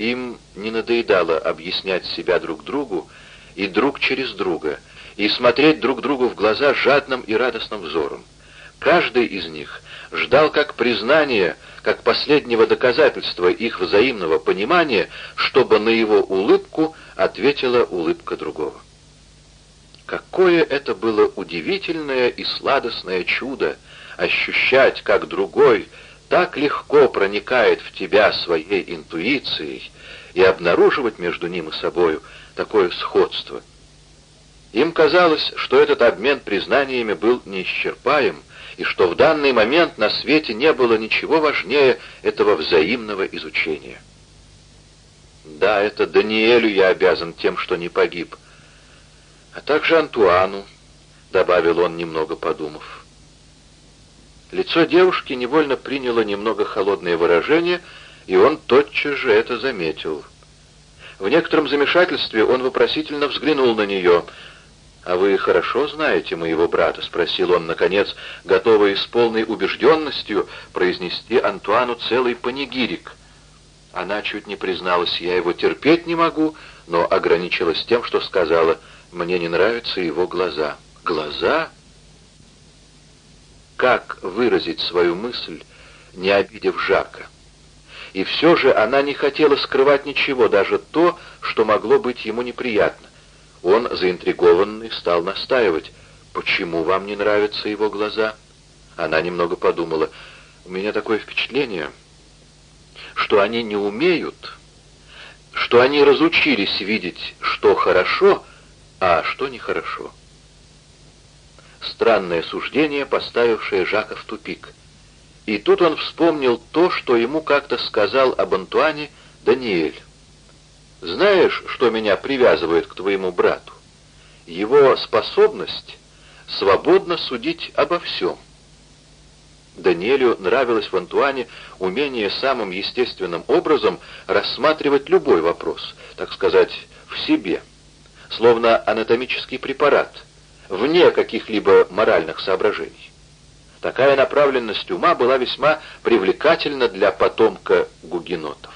Им не надоедало объяснять себя друг другу и друг через друга, и смотреть друг другу в глаза жадным и радостным взором. Каждый из них ждал как признания, как последнего доказательства их взаимного понимания, чтобы на его улыбку ответила улыбка другого. Какое это было удивительное и сладостное чудо ощущать, как другой так легко проникает в тебя своей интуицией и обнаруживать между ним и собою такое сходство. Им казалось, что этот обмен признаниями был неисчерпаем, и что в данный момент на свете не было ничего важнее этого взаимного изучения. Да, это Даниэлю я обязан тем, что не погиб, а также Антуану, — добавил он, немного подумав. Лицо девушки невольно приняло немного холодное выражение, и он тотчас же это заметил. В некотором замешательстве он вопросительно взглянул на нее — «А вы хорошо знаете моего брата?» — спросил он, наконец, готовый с полной убежденностью произнести Антуану целый панигирик. Она чуть не призналась, я его терпеть не могу, но ограничилась тем, что сказала, мне не нравятся его глаза. Глаза? Как выразить свою мысль, не обидев Жака? И все же она не хотела скрывать ничего, даже то, что могло быть ему неприятно. Он, заинтригованный, стал настаивать. «Почему вам не нравятся его глаза?» Она немного подумала. «У меня такое впечатление, что они не умеют, что они разучились видеть, что хорошо, а что нехорошо». Странное суждение, поставившее Жака в тупик. И тут он вспомнил то, что ему как-то сказал об Антуане Даниэль. Знаешь, что меня привязывает к твоему брату? Его способность свободно судить обо всем. Даниэлю нравилось в Антуане умение самым естественным образом рассматривать любой вопрос, так сказать, в себе, словно анатомический препарат, вне каких-либо моральных соображений. Такая направленность ума была весьма привлекательна для потомка гугенотов.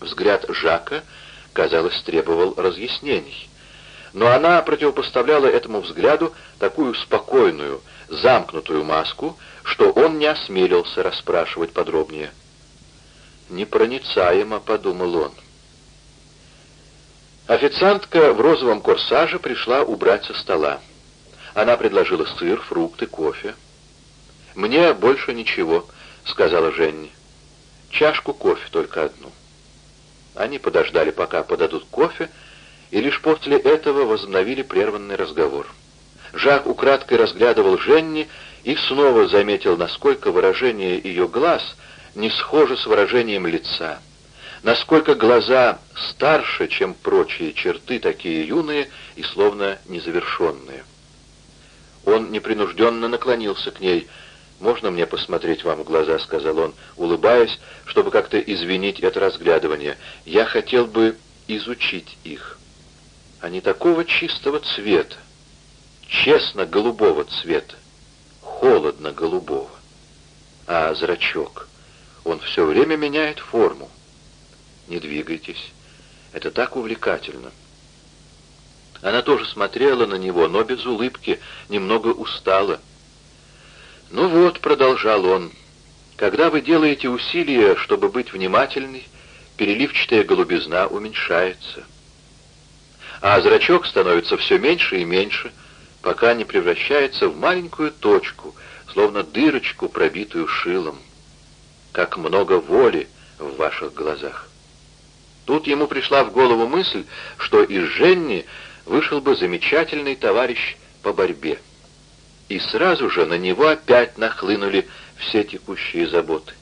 Взгляд Жака, казалось, требовал разъяснений. Но она противопоставляла этому взгляду такую спокойную, замкнутую маску, что он не осмелился расспрашивать подробнее. «Непроницаемо», — подумал он. Официантка в розовом корсаже пришла убрать со стола. Она предложила сыр, фрукты, кофе. «Мне больше ничего», — сказала Женни. «Чашку кофе только одну». Они подождали, пока подадут кофе, и лишь после этого возобновили прерванный разговор. Жак украдкой разглядывал Женни и снова заметил, насколько выражение ее глаз не схоже с выражением лица, насколько глаза старше, чем прочие черты, такие юные и словно незавершенные. Он непринужденно наклонился к ней — «Можно мне посмотреть вам в глаза?» — сказал он, улыбаясь, чтобы как-то извинить это разглядывание. «Я хотел бы изучить их. Они такого чистого цвета, честно-голубого цвета, холодно-голубого. А зрачок, он все время меняет форму. Не двигайтесь, это так увлекательно». Она тоже смотрела на него, но без улыбки, немного устала. «Ну вот», — продолжал он, — «когда вы делаете усилия, чтобы быть внимательной, переливчатая голубизна уменьшается. А зрачок становится все меньше и меньше, пока не превращается в маленькую точку, словно дырочку, пробитую шилом. Как много воли в ваших глазах. Тут ему пришла в голову мысль, что из Женни вышел бы замечательный товарищ по борьбе и сразу же на него опять нахлынули все текущие заботы.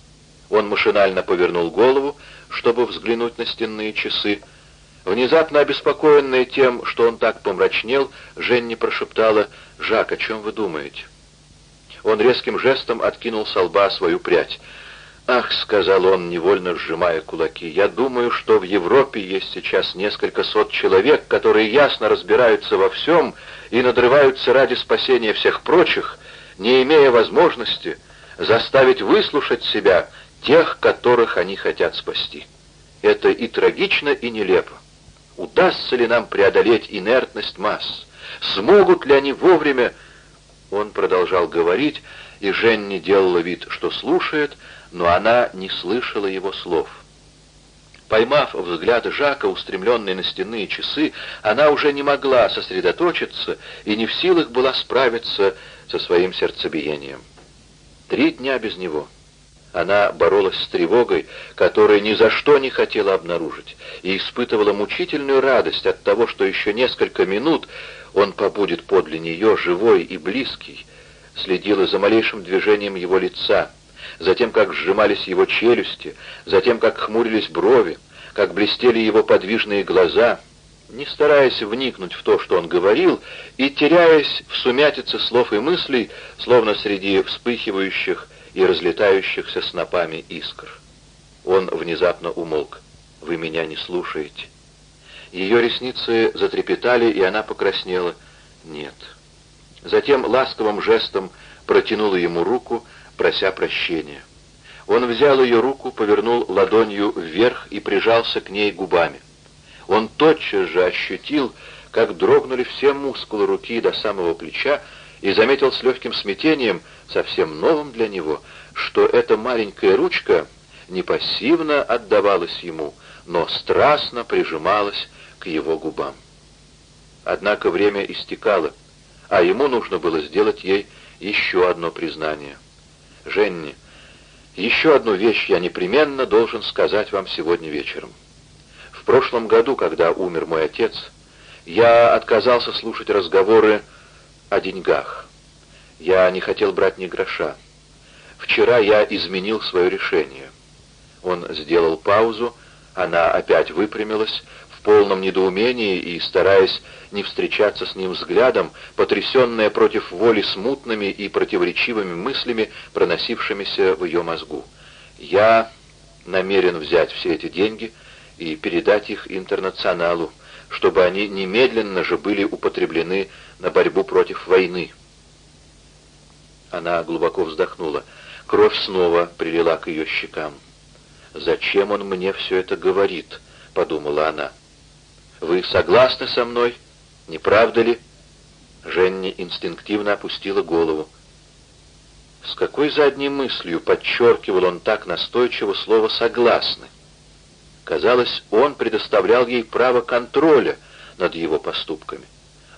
Он машинально повернул голову, чтобы взглянуть на стенные часы. Внезапно обеспокоенная тем, что он так помрачнел, Женни прошептала «Жак, о чем вы думаете?» Он резким жестом откинул со лба свою прядь. «Ах», — сказал он, невольно сжимая кулаки, — «я думаю, что в Европе есть сейчас несколько сот человек, которые ясно разбираются во всем и надрываются ради спасения всех прочих, не имея возможности заставить выслушать себя тех, которых они хотят спасти. Это и трагично, и нелепо. Удастся ли нам преодолеть инертность масс? Смогут ли они вовремя... Он продолжал говорить, и Женни делала вид, что слушает, но она не слышала его слов. Поймав взгляд Жака, устремленный на стенные часы, она уже не могла сосредоточиться и не в силах была справиться со своим сердцебиением. Три дня без него. Она боролась с тревогой, которую ни за что не хотела обнаружить, и испытывала мучительную радость от того, что еще несколько минут он побудет подле нее, живой и близкий, следила за малейшим движением его лица, затем как сжимались его челюсти, затем как хмурились брови, как блестели его подвижные глаза, не стараясь вникнуть в то, что он говорил, и теряясь в сумятице слов и мыслей, словно среди вспыхивающих и разлетающихся снопами искр. Он внезапно умолк. «Вы меня не слушаете». Ее ресницы затрепетали, и она покраснела. «Нет». Затем ласковым жестом протянула ему руку, прося прощения. Он взял ее руку, повернул ладонью вверх и прижался к ней губами. Он тотчас же ощутил, как дрогнули все мускулы руки до самого плеча, и заметил с легким смятением, совсем новым для него, что эта маленькая ручка не пассивно отдавалась ему, но страстно прижималась к его губам. Однако время истекало, а ему нужно было сделать ей еще одно признание. «Женни, еще одну вещь я непременно должен сказать вам сегодня вечером. В прошлом году, когда умер мой отец, я отказался слушать разговоры о деньгах. Я не хотел брать ни гроша. Вчера я изменил свое решение». Он сделал паузу, она опять выпрямилась, полном недоумении и стараясь не встречаться с ним взглядом, потрясенная против воли смутными и противоречивыми мыслями, проносившимися в ее мозгу. «Я намерен взять все эти деньги и передать их интернационалу, чтобы они немедленно же были употреблены на борьбу против войны». Она глубоко вздохнула. Кровь снова прилила к ее щекам. «Зачем он мне все это говорит?» — подумала она. Вы согласны со мной, не правда ли?» Женни инстинктивно опустила голову. С какой задней мыслью подчеркивал он так настойчиво слово «согласны»? Казалось, он предоставлял ей право контроля над его поступками.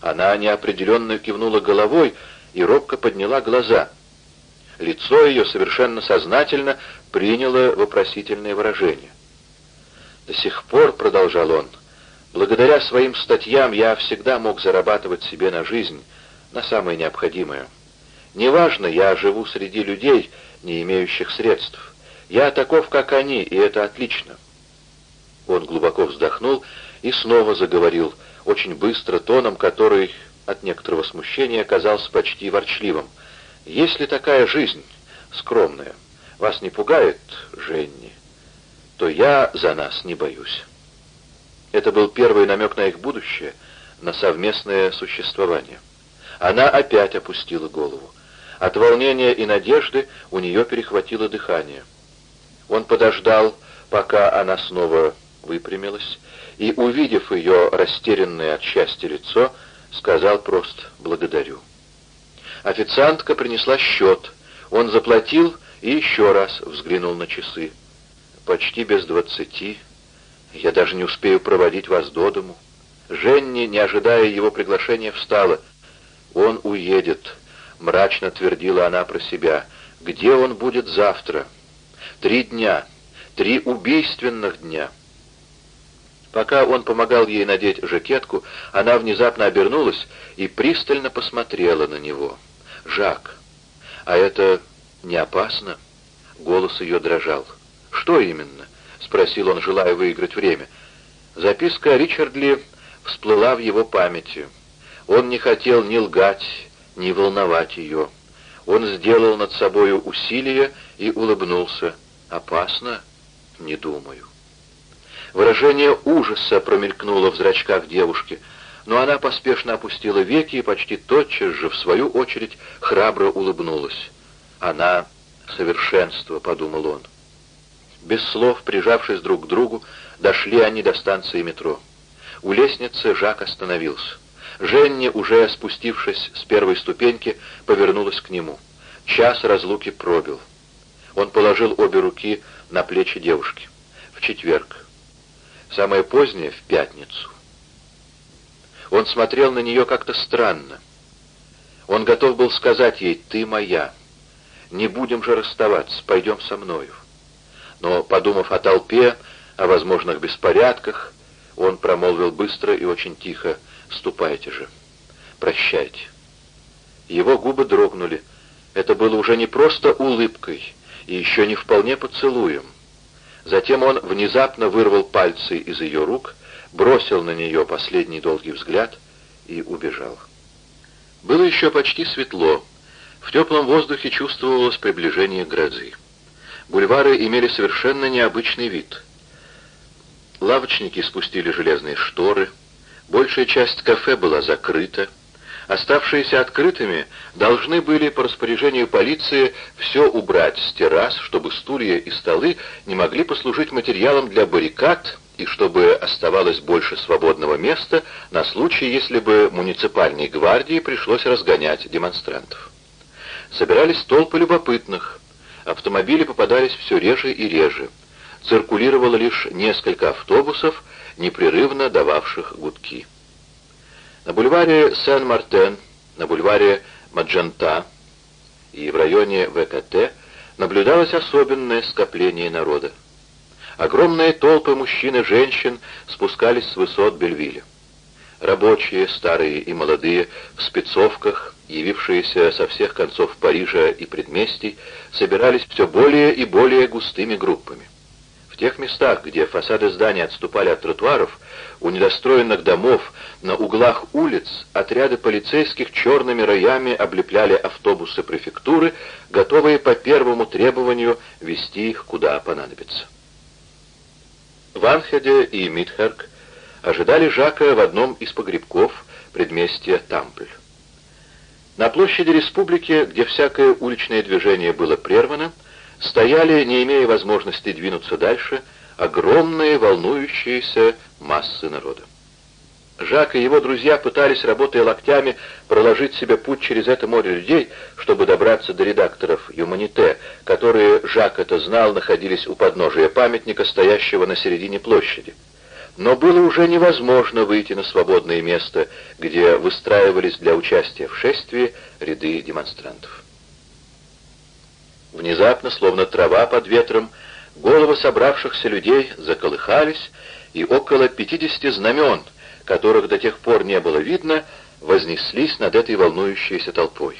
Она неопределенно кивнула головой и робко подняла глаза. Лицо ее совершенно сознательно приняло вопросительное выражение. «До сих пор», — продолжал он, — Благодаря своим статьям я всегда мог зарабатывать себе на жизнь, на самое необходимое. Неважно, я живу среди людей, не имеющих средств. Я таков, как они, и это отлично. Он глубоко вздохнул и снова заговорил, очень быстро, тоном, который от некоторого смущения оказался почти ворчливым. «Если такая жизнь, скромная, вас не пугает, Женни, то я за нас не боюсь». Это был первый намек на их будущее, на совместное существование. Она опять опустила голову. От волнения и надежды у нее перехватило дыхание. Он подождал, пока она снова выпрямилась, и, увидев ее растерянное от счастья лицо, сказал просто «благодарю». Официантка принесла счет. Он заплатил и еще раз взглянул на часы. Почти без двадцати. Я даже не успею проводить вас до дому. Женни, не ожидая его приглашения, встала. Он уедет, мрачно твердила она про себя. Где он будет завтра? Три дня, три убийственных дня. Пока он помогал ей надеть жакетку, она внезапно обернулась и пристально посмотрела на него. «Жак, а это не опасно?» Голос ее дрожал. «Что именно?» — спросил он, желая выиграть время. Записка Ричардли всплыла в его памяти. Он не хотел ни лгать, ни волновать ее. Он сделал над собою усилие и улыбнулся. «Опасно? Не думаю». Выражение ужаса промелькнуло в зрачках девушки, но она поспешно опустила веки и почти тотчас же, в свою очередь, храбро улыбнулась. «Она — совершенство», — подумал он. Без слов, прижавшись друг к другу, дошли они до станции метро. У лестницы Жак остановился. Женни, уже спустившись с первой ступеньки, повернулась к нему. Час разлуки пробил. Он положил обе руки на плечи девушки. В четверг. Самое позднее — в пятницу. Он смотрел на нее как-то странно. Он готов был сказать ей «ты моя». Не будем же расставаться, пойдем со мною. Но, подумав о толпе, о возможных беспорядках, он промолвил быстро и очень тихо «Ступайте же, прощайте». Его губы дрогнули. Это было уже не просто улыбкой и еще не вполне поцелуем. Затем он внезапно вырвал пальцы из ее рук, бросил на нее последний долгий взгляд и убежал. Было еще почти светло. В теплом воздухе чувствовалось приближение грозы. Бульвары имели совершенно необычный вид. Лавочники спустили железные шторы, большая часть кафе была закрыта, Оставшиеся открытыми должны были по распоряжению полиции все убрать с террас, чтобы стулья и столы не могли послужить материалом для баррикад и чтобы оставалось больше свободного места на случай, если бы муниципальной гвардии пришлось разгонять демонстрантов. Собирались толпы любопытных, автомобили попадались все реже и реже, циркулировало лишь несколько автобусов, непрерывно дававших гудки. На бульваре Сен-Мартен, на бульваре Маджента и в районе ВКТ наблюдалось особенное скопление народа. Огромные толпы мужчин и женщин спускались с высот Бельвиля. Рабочие, старые и молодые, в спецовках, явившиеся со всех концов Парижа и предместий, собирались все более и более густыми группами. В тех местах, где фасады зданий отступали от тротуаров, у недостроенных домов, на углах улиц, отряды полицейских черными роями облепляли автобусы префектуры, готовые по первому требованию вести их куда понадобится. Ванхеде и Митхерк ожидали Жака в одном из погребков предместья Тампль. На площади республики, где всякое уличное движение было прервано, стояли, не имея возможности двинуться дальше, огромные волнующиеся массы народа. Жак и его друзья пытались, работая локтями, проложить себе путь через это море людей, чтобы добраться до редакторов «Юманите», которые, Жак это знал, находились у подножия памятника, стоящего на середине площади. Но было уже невозможно выйти на свободное место, где выстраивались для участия в шествии ряды демонстрантов. Внезапно, словно трава под ветром, головы собравшихся людей заколыхались, и около пятидесяти знамен, которых до тех пор не было видно, вознеслись над этой волнующейся толпой.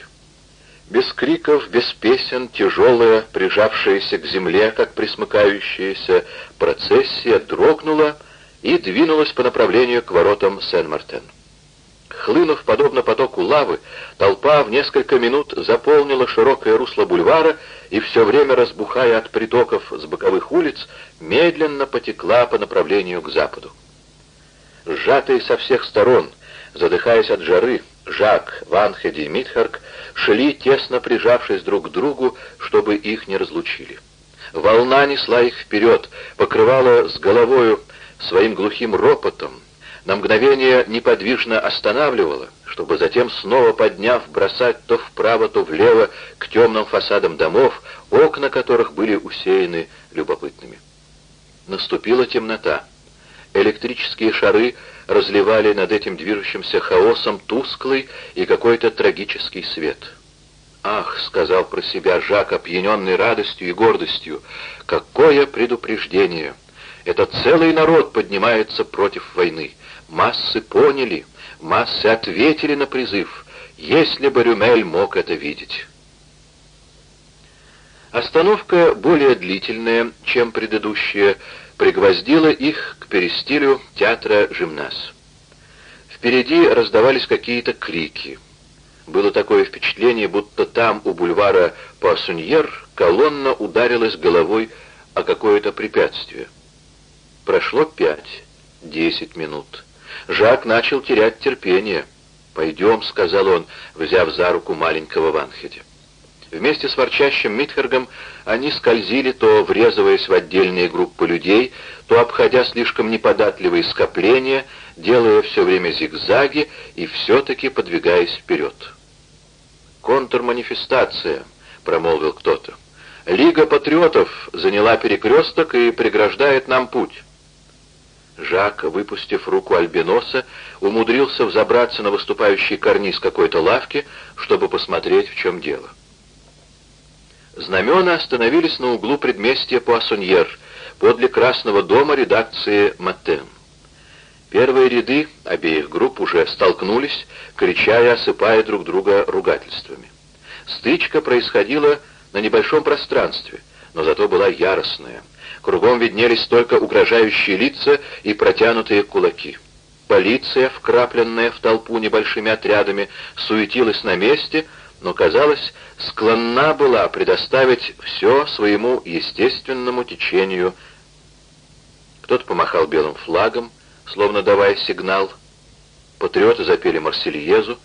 Без криков, без песен, тяжелая, прижавшаяся к земле, как присмыкающаяся, процессия дрогнула и двинулась по направлению к воротам Сен-Мартен. Хлынув подобно потоку лавы, толпа в несколько минут заполнила широкое русло бульвара и все время разбухая от притоков с боковых улиц, медленно потекла по направлению к западу. Сжатые со всех сторон, задыхаясь от жары, Жак, Ванхеди и Митхарк шли, тесно прижавшись друг к другу, чтобы их не разлучили. Волна несла их вперед, покрывала с головою своим глухим ропотом, на мгновение неподвижно останавливала, чтобы затем, снова подняв, бросать то вправо, то влево к темным фасадам домов, окна которых были усеяны любопытными. Наступила темнота. Электрические шары разливали над этим движущимся хаосом тусклый и какой-то трагический свет. «Ах!» — сказал про себя Жак, опьяненный радостью и гордостью. «Какое предупреждение! Это целый народ поднимается против войны!» Массы поняли, массы ответили на призыв, если бы Рюмель мог это видеть. Остановка, более длительная, чем предыдущая, пригвоздила их к перестилю театра «Жимнас». Впереди раздавались какие-то крики. Было такое впечатление, будто там, у бульвара Пассуньер, колонна ударилась головой о какое-то препятствие. Прошло пять, десять минут. Жак начал терять терпение. «Пойдем», — сказал он, взяв за руку маленького Ванхеди. Вместе с ворчащим Митхергом они скользили, то врезываясь в отдельные группы людей, то обходя слишком неподатливые скопления, делая все время зигзаги и все-таки подвигаясь вперед. «Контрманифестация», — промолвил кто-то. «Лига патриотов заняла перекресток и преграждает нам путь». Жак, выпустив руку Альбиноса, умудрился взобраться на выступающий карниз какой-то лавки, чтобы посмотреть, в чем дело. Знамена остановились на углу предместья Пуассоньер, подле Красного дома редакции «Матен». Первые ряды обеих групп уже столкнулись, крича и осыпая друг друга ругательствами. Стычка происходила на небольшом пространстве, но зато была яростная. Кругом виднелись только угрожающие лица и протянутые кулаки. Полиция, вкрапленная в толпу небольшими отрядами, суетилась на месте, но, казалось, склонна была предоставить все своему естественному течению. Кто-то помахал белым флагом, словно давая сигнал. Патриоты запели Марсельезу.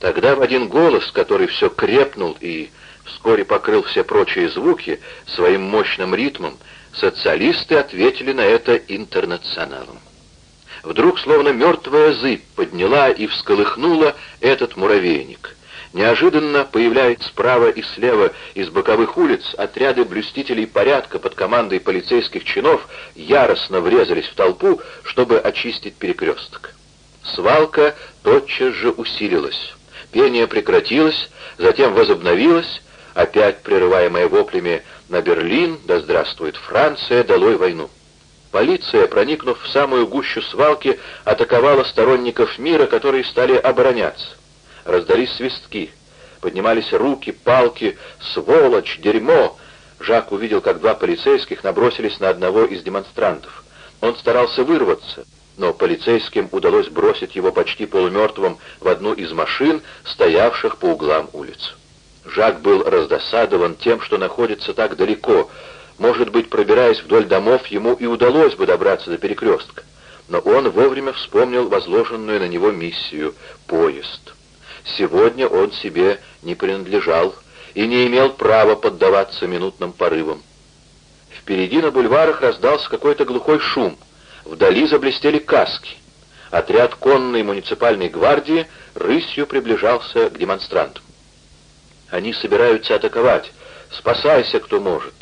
Тогда в один голос, который все крепнул и вскоре покрыл все прочие звуки своим мощным ритмом, социалисты ответили на это интернационалом. Вдруг, словно мертвая зыбь, подняла и всколыхнула этот муравейник — Неожиданно появляются справа и слева из боковых улиц отряды блюстителей порядка под командой полицейских чинов яростно врезались в толпу, чтобы очистить перекресток. Свалка тотчас же усилилась. Пение прекратилось, затем возобновилось, опять прерываемое воплями «На Берлин! Да здравствует Франция! Долой войну!» Полиция, проникнув в самую гущу свалки, атаковала сторонников мира, которые стали обороняться раздались свистки. Поднимались руки, палки, сволочь, дерьмо. Жак увидел, как два полицейских набросились на одного из демонстрантов. Он старался вырваться, но полицейским удалось бросить его почти полумертвым в одну из машин, стоявших по углам улиц. Жак был раздосадован тем, что находится так далеко. Может быть, пробираясь вдоль домов, ему и удалось бы добраться до перекрестка. Но он вовремя вспомнил возложенную на него миссию — поезд. Сегодня он себе не принадлежал и не имел права поддаваться минутным порывам. Впереди на бульварах раздался какой-то глухой шум. Вдали заблестели каски. Отряд конной муниципальной гвардии рысью приближался к демонстрантам. «Они собираются атаковать. Спасайся, кто может!»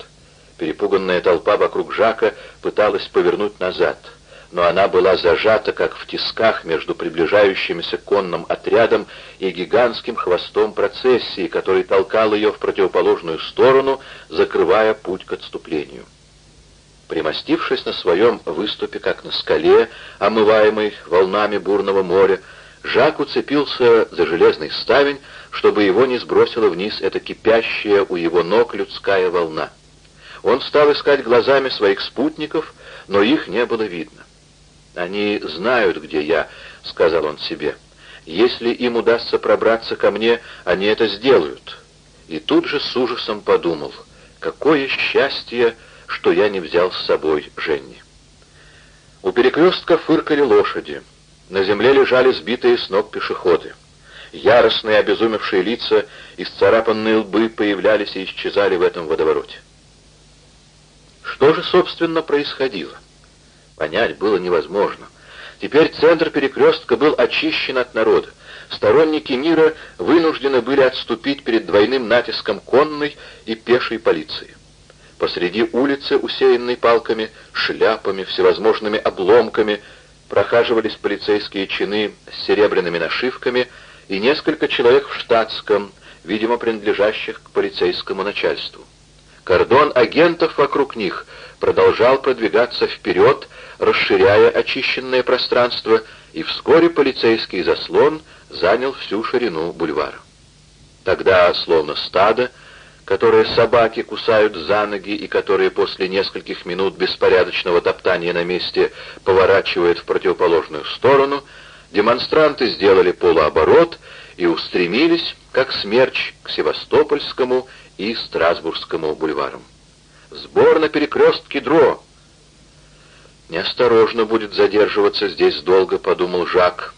Перепуганная толпа вокруг Жака пыталась повернуть назад — но она была зажата, как в тисках между приближающимся конным отрядом и гигантским хвостом процессии, который толкал ее в противоположную сторону, закрывая путь к отступлению. Примостившись на своем выступе, как на скале, омываемой волнами бурного моря, Жак уцепился за железный ставень, чтобы его не сбросила вниз эта кипящая у его ног людская волна. Он стал искать глазами своих спутников, но их не было видно. «Они знают, где я», — сказал он себе. «Если им удастся пробраться ко мне, они это сделают». И тут же с ужасом подумал, «Какое счастье, что я не взял с собой Женни». У перекрестка фыркали лошади. На земле лежали сбитые с ног пешеходы. Яростные обезумевшие лица и сцарапанные лбы появлялись и исчезали в этом водовороте. Что же, собственно, происходило? Понять было невозможно. Теперь центр перекрестка был очищен от народа. Сторонники мира вынуждены были отступить перед двойным натиском конной и пешей полиции. Посреди улицы, усеянной палками, шляпами, всевозможными обломками, прохаживались полицейские чины с серебряными нашивками и несколько человек в штатском, видимо, принадлежащих к полицейскому начальству. Кордон агентов вокруг них продолжал продвигаться вперед, расширяя очищенное пространство, и вскоре полицейский заслон занял всю ширину бульвара. Тогда, словно стадо, которое собаки кусают за ноги и которое после нескольких минут беспорядочного топтания на месте поворачивает в противоположную сторону, демонстранты сделали полуоборот и устремились, как смерч, к Севастопольскому и Страсбургскому бульварам. «Сбор на перекрестке Дро!» «Неосторожно будет задерживаться здесь долго», — подумал Жак.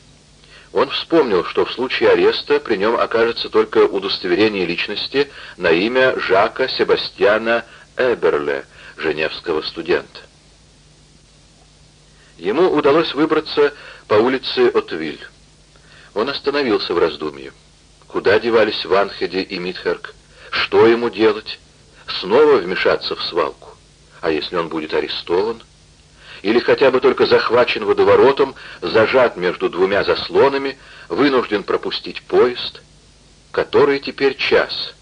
Он вспомнил, что в случае ареста при нем окажется только удостоверение личности на имя Жака Себастьяна Эберле, женевского студента. Ему удалось выбраться по улице Отвиль. Он остановился в раздумье. Куда девались Ванхеде и Митхерк? Что ему делать? Снова вмешаться в свалку? А если он будет арестован? Или хотя бы только захвачен водоворотом, зажат между двумя заслонами, вынужден пропустить поезд? Который теперь час?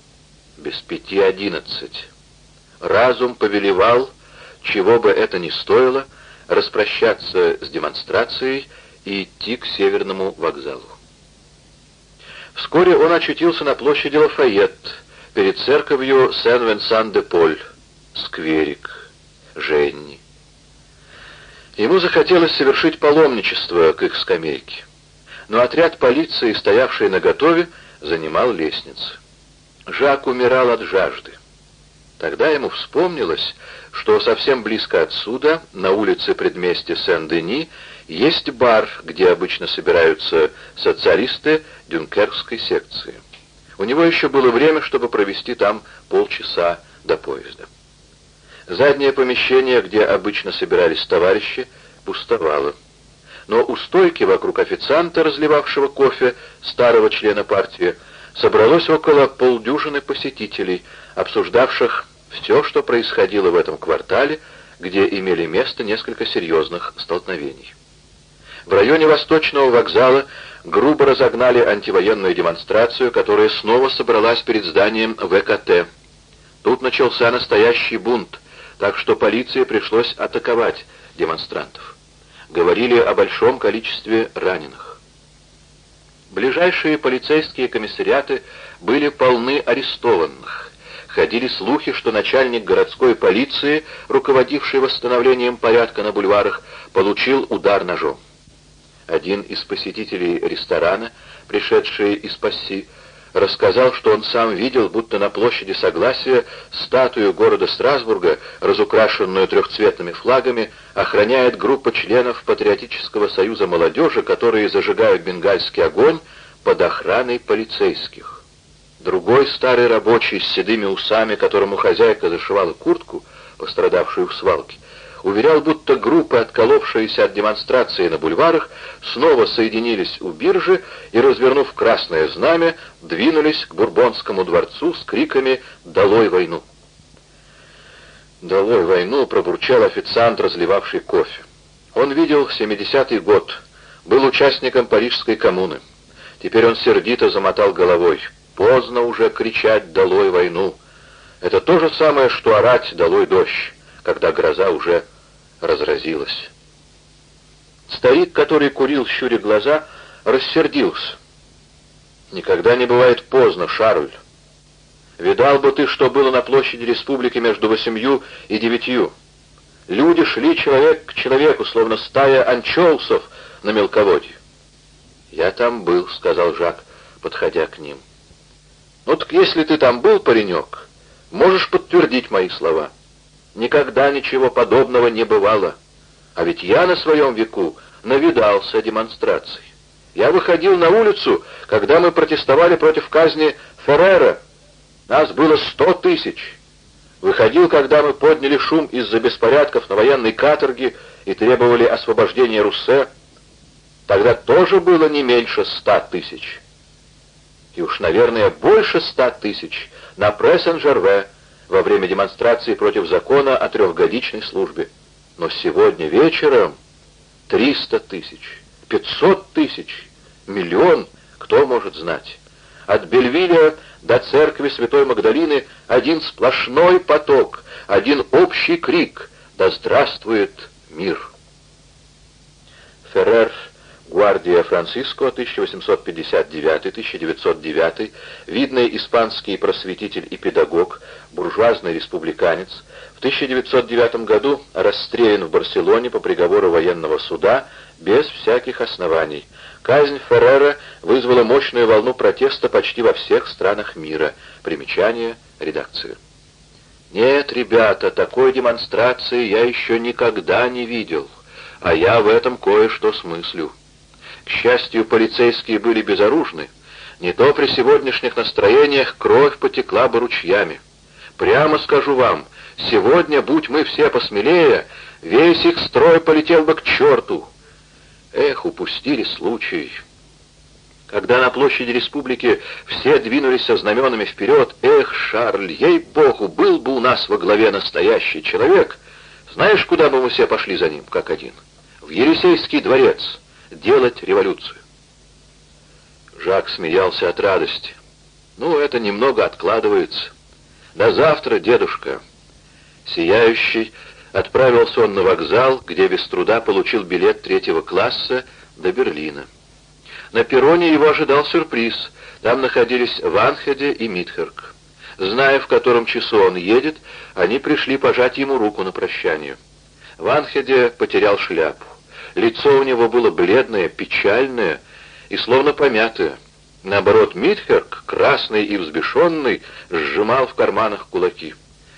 Без пяти одиннадцать. Разум повелевал, чего бы это ни стоило, распрощаться с демонстрацией и идти к северному вокзалу. Вскоре он очутился на площади Лафайет, перед церковью Сен-Венсан-де-Поль, скверик, Женни. Ему захотелось совершить паломничество к их скамейке, но отряд полиции, стоявший на готове, занимал лестницу. Жак умирал от жажды. Тогда ему вспомнилось, что совсем близко отсюда, на улице предместья Сен-Дени, есть бар, где обычно собираются социалисты дюнкеркской секции. У него еще было время, чтобы провести там полчаса до поезда. Заднее помещение, где обычно собирались товарищи, пустовало. Но у стойки вокруг официанта, разливавшего кофе, старого члена партии, собралось около полдюжины посетителей, обсуждавших все, что происходило в этом квартале, где имели место несколько серьезных столкновений. В районе Восточного вокзала грубо разогнали антивоенную демонстрацию, которая снова собралась перед зданием ВКТ. Тут начался настоящий бунт, так что полиции пришлось атаковать демонстрантов. Говорили о большом количестве раненых. Ближайшие полицейские комиссариаты были полны арестованных. Ходили слухи, что начальник городской полиции, руководивший восстановлением порядка на бульварах, получил удар ножом. Один из посетителей ресторана, пришедший из Пасси, рассказал, что он сам видел, будто на площади Согласия статую города Страсбурга, разукрашенную трехцветными флагами, охраняет группа членов Патриотического союза молодежи, которые зажигают бенгальский огонь под охраной полицейских. Другой старый рабочий с седыми усами, которому хозяйка зашивала куртку, пострадавшую в свалке, уверял, будто группы, отколовшиеся от демонстрации на бульварах, снова соединились у биржи и, развернув красное знамя, двинулись к Бурбонскому дворцу с криками «Долой войну!». «Долой войну!» — пробурчал официант, разливавший кофе. Он видел 70-й год, был участником Парижской коммуны. Теперь он сердито замотал головой. «Поздно уже кричать «Долой войну!» Это то же самое, что орать «Долой дождь!» Когда гроза уже разразилась. Старик, который курил, щуря глаза, рассердился. «Никогда не бывает поздно, Шарль. Видал бы ты, что было на площади республики между восемью и девятью. Люди шли человек к человеку, словно стая анчоусов на мелководье. «Я там был», — сказал Жак, подходя к ним. «Ну так если ты там был, паренек, можешь подтвердить мои слова». Никогда ничего подобного не бывало. А ведь я на своем веку навидался демонстраций. Я выходил на улицу, когда мы протестовали против казни Феррера. Нас было сто тысяч. Выходил, когда мы подняли шум из-за беспорядков на военной каторге и требовали освобождения Руссе. Тогда тоже было не меньше ста тысяч. И уж, наверное, больше ста тысяч на Прессен-Жерве, во время демонстрации против закона о трехгодичной службе. Но сегодня вечером 300 тысяч, 500 тысяч, миллион, кто может знать. От Бельвиля до церкви Святой Магдалины один сплошной поток, один общий крик «Да здравствует мир!» Феррер Гвардия Франциско, 1859-1909, видный испанский просветитель и педагог, буржуазный республиканец, в 1909 году расстрелян в Барселоне по приговору военного суда без всяких оснований. Казнь Феррера вызвала мощную волну протеста почти во всех странах мира. Примечание редакции. Нет, ребята, такой демонстрации я еще никогда не видел, а я в этом кое-что смыслю. К счастью, полицейские были безоружны. Не то при сегодняшних настроениях кровь потекла бы ручьями. Прямо скажу вам, сегодня, будь мы все посмелее, весь их строй полетел бы к черту. Эх, упустили случай. Когда на площади республики все двинулись со знаменами вперед, эх, Шарль, ей-богу, был бы у нас во главе настоящий человек. Знаешь, куда бы мы все пошли за ним, как один? В Елисейский дворец делать революцию. Жак смеялся от радости. «Ну, это немного откладывается. До завтра, дедушка». Сияющий отправился он на вокзал, где без труда получил билет третьего класса до Берлина. На перроне его ожидал сюрприз. Там находились Ванхеде и Митхерк. Зная, в котором часу он едет, они пришли пожать ему руку на прощание. Ванхеде потерял шляпу. Лицо у него было бледное, печальное и словно помятое. Наоборот, Митхерк, красный и взбешенный, сжимал в карманах кулаки.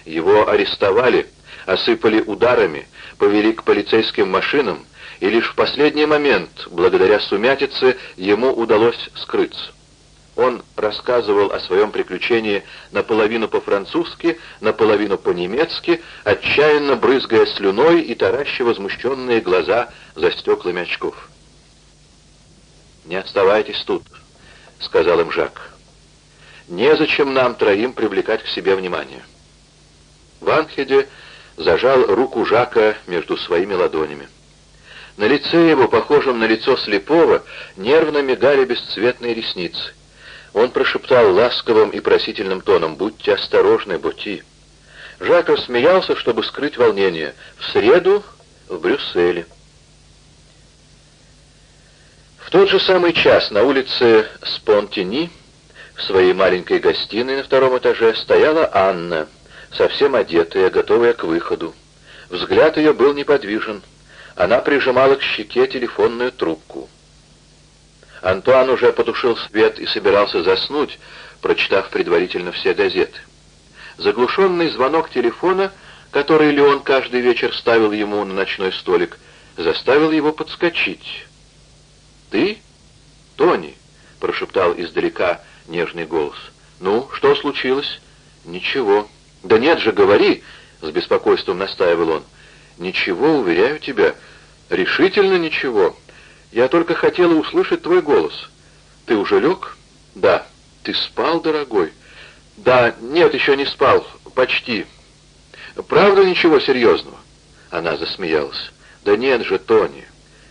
Его арестовали, осыпали ударами, повели к полицейским машинам, и лишь в последний момент, благодаря сумятице, ему удалось скрыться. Он рассказывал о своем приключении наполовину по-французски, наполовину по-немецки, отчаянно брызгая слюной и тараща возмущенные глаза за стеклами очков. «Не оставайтесь тут», — сказал им Жак. «Незачем нам троим привлекать к себе внимание». Ванхеде зажал руку Жака между своими ладонями. На лице его, похожем на лицо слепого, нервно мигали бесцветные ресницы. Он прошептал ласковым и просительным тоном «Будьте осторожны, Боти». Жак рассмеялся, чтобы скрыть волнение. «В среду в Брюсселе». В тот же самый час на улице Спонтини, в своей маленькой гостиной на втором этаже, стояла Анна, совсем одетая, готовая к выходу. Взгляд ее был неподвижен. Она прижимала к щеке телефонную трубку. Антуан уже потушил свет и собирался заснуть, прочитав предварительно все газеты. Заглушенный звонок телефона, который Леон каждый вечер ставил ему на ночной столик, заставил его подскочить. «Ты? Тони?» — прошептал издалека нежный голос. «Ну, что случилось?» «Ничего». «Да нет же, говори!» — с беспокойством настаивал он. «Ничего, уверяю тебя, решительно ничего. Я только хотела услышать твой голос. Ты уже лег?» «Да». «Ты спал, дорогой?» «Да, нет, еще не спал. Почти». «Правда ничего серьезного?» Она засмеялась. «Да нет же, Тони,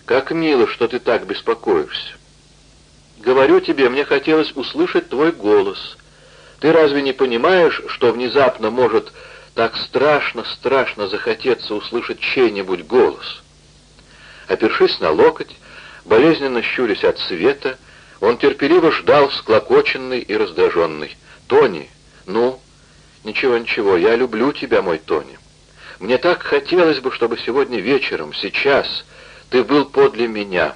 как мило, что ты так беспокоишься. Говорю тебе, мне хотелось услышать твой голос. Ты разве не понимаешь, что внезапно может так страшно-страшно захотеться услышать чей-нибудь голос. Опершись на локоть, болезненно щурясь от света, он терпеливо ждал, склокоченный и раздраженный. «Тони, ну?» «Ничего-ничего, я люблю тебя, мой Тони. Мне так хотелось бы, чтобы сегодня вечером, сейчас, ты был подле меня».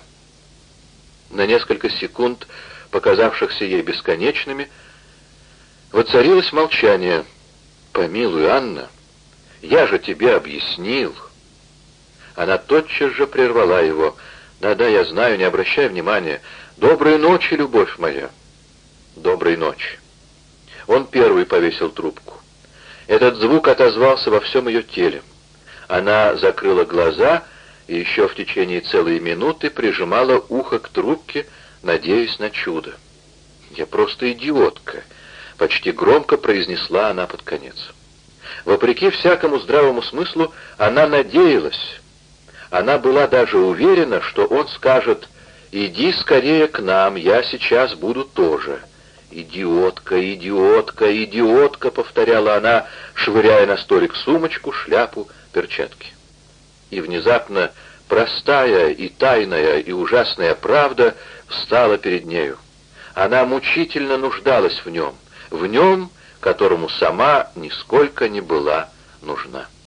На несколько секунд, показавшихся ей бесконечными, воцарилось молчание — «Помилуй, Анна, я же тебе объяснил». Она тотчас же прервала его. «Да-да, я знаю, не обращай внимания. Доброй ночи, любовь моя». «Доброй ночи». Он первый повесил трубку. Этот звук отозвался во всем ее теле. Она закрыла глаза и еще в течение целой минуты прижимала ухо к трубке, надеясь на чудо. «Я просто идиотка», почти громко произнесла она под конец. Вопреки всякому здравому смыслу, она надеялась. Она была даже уверена, что он скажет «Иди скорее к нам, я сейчас буду тоже». «Идиотка, идиотка, идиотка», — повторяла она, швыряя на столик сумочку, шляпу, перчатки. И внезапно простая и тайная и ужасная правда встала перед нею. Она мучительно нуждалась в нем — в нем, которому сама нисколько не была нужна.